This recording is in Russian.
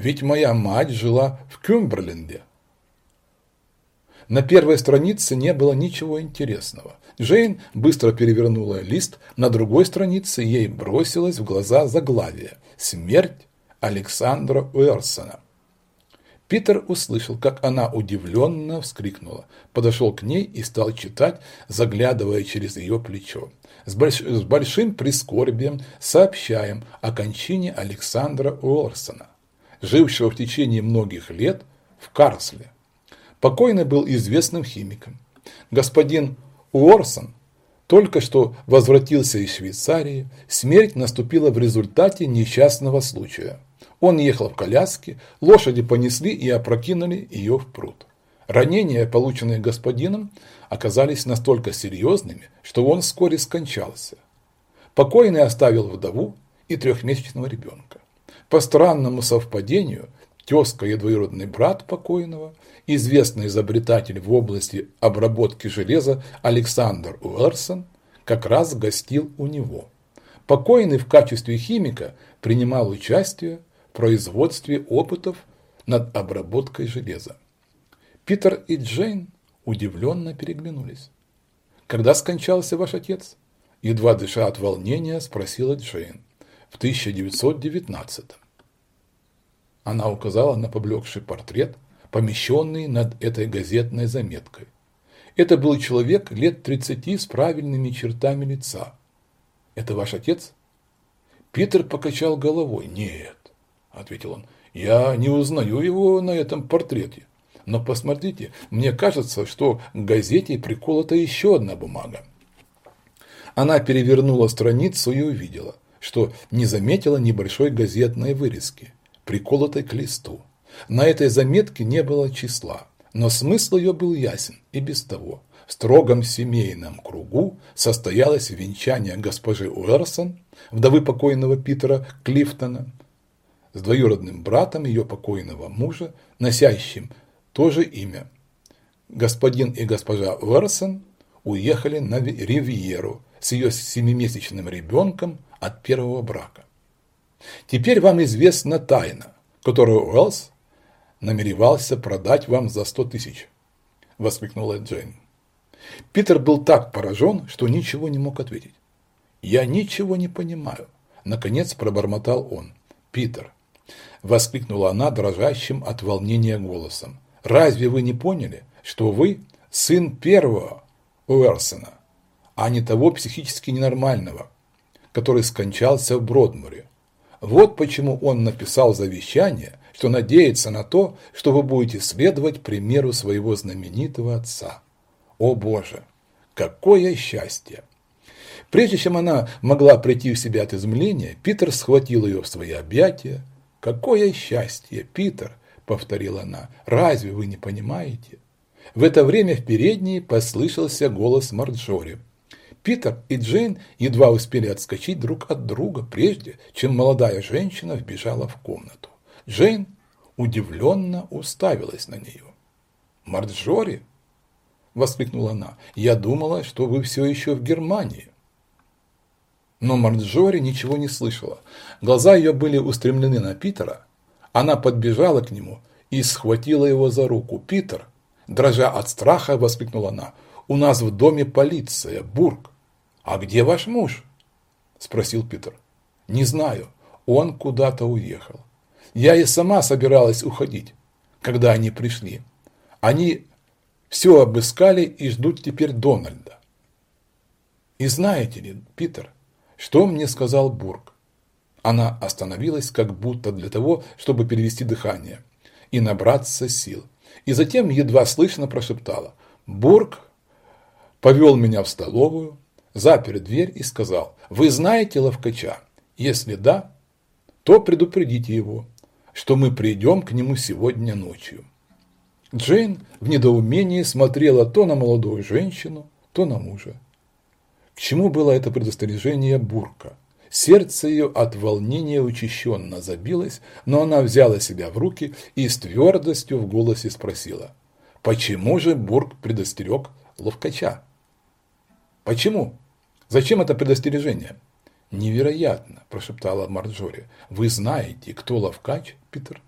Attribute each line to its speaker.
Speaker 1: Ведь моя мать жила в Кюмберленде. На первой странице не было ничего интересного. Джейн быстро перевернула лист, на другой странице ей бросилось в глаза заглавие «Смерть Александра Уэрсона». Питер услышал, как она удивленно вскрикнула, подошел к ней и стал читать, заглядывая через ее плечо. С, больш... с большим прискорбием сообщаем о кончине Александра Уорсона, жившего в течение многих лет в Карсле. Покойный был известным химиком. Господин Уорсон только что возвратился из Швейцарии, смерть наступила в результате несчастного случая. Он ехал в коляске, лошади понесли и опрокинули ее в пруд. Ранения, полученные господином, оказались настолько серьезными, что он вскоре скончался. Покойный оставил вдову и трехмесячного ребенка. По странному совпадению, тезка и двоюродный брат покойного, известный изобретатель в области обработки железа Александр Уэрсон, как раз гостил у него. Покойный в качестве химика принимал участие в производстве опытов над обработкой железа. Питер и Джейн удивленно переглянулись. «Когда скончался ваш отец?» Едва дыша от волнения, спросила Джейн. «В 1919 Она указала на поблекший портрет, помещенный над этой газетной заметкой. Это был человек лет 30 с правильными чертами лица. «Это ваш отец?» Питер покачал головой. «Нет», – ответил он, – «я не узнаю его на этом портрете. Но посмотрите, мне кажется, что к газете приколота еще одна бумага. Она перевернула страницу и увидела, что не заметила небольшой газетной вырезки, приколотой к листу. На этой заметке не было числа, но смысл ее был ясен и без того. В строгом семейном кругу состоялось венчание госпожи Уэрсон, вдовы покойного Питера Клифтона, с двоюродным братом ее покойного мужа, носящим то же имя. Господин и госпожа Уэрсон уехали на Ривьеру с ее семимесячным ребенком от первого брака. Теперь вам известна тайна, которую Уэллс намеревался продать вам за сто тысяч, воскликнула Джейн. Питер был так поражен, что ничего не мог ответить. «Я ничего не понимаю», – наконец пробормотал он. «Питер», – воскликнула она дрожащим от волнения голосом, Разве вы не поняли, что вы сын первого Уэрсона, а не того психически ненормального, который скончался в Бродмуре? Вот почему он написал завещание, что надеется на то, что вы будете следовать примеру своего знаменитого отца. О Боже, какое счастье! Прежде чем она могла прийти в себя от изумления, Питер схватил ее в свои объятия. Какое счастье, Питер! повторила она. «Разве вы не понимаете?» В это время в передней послышался голос Марджори. Питер и Джейн едва успели отскочить друг от друга, прежде чем молодая женщина вбежала в комнату. Джейн удивленно уставилась на нее. «Марджори?» – воскликнула она. «Я думала, что вы все еще в Германии». Но Марджори ничего не слышала. Глаза ее были устремлены на Питера, она подбежала к нему и схватила его за руку. «Питер!» Дрожа от страха, воскликнула она. «У нас в доме полиция, Бург!» «А где ваш муж?» Спросил Питер. «Не знаю. Он куда-то уехал. Я и сама собиралась уходить, когда они пришли. Они все обыскали и ждут теперь Дональда. И знаете ли, Питер, что мне сказал Бург? Она остановилась как будто для того, чтобы перевести дыхание и набраться сил. И затем едва слышно прошептала. Бург повел меня в столовую, запер дверь и сказал, «Вы знаете ловкача? Если да, то предупредите его, что мы придем к нему сегодня ночью». Джейн в недоумении смотрела то на молодую женщину, то на мужа. К чему было это предостережение Бурка? Сердце ее от волнения учащенно забилось, но она взяла себя в руки и с твердостью в голосе спросила, почему же Бург предостерег Ловкача? Почему? Зачем это предостережение? Невероятно, прошептала Марджори. Вы знаете, кто Ловкач, Питер?